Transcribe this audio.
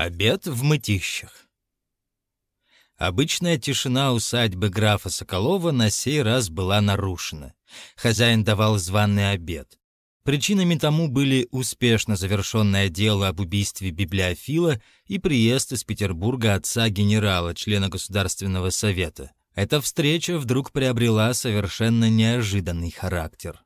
Обед в мытищах. Обычная тишина усадьбы графа Соколова на сей раз была нарушена. Хозяин давал званый обед. Причинами тому были успешно завершенное дело об убийстве библиофила и приезд из Петербурга отца генерала, члена Государственного совета. Эта встреча вдруг приобрела совершенно неожиданный характер.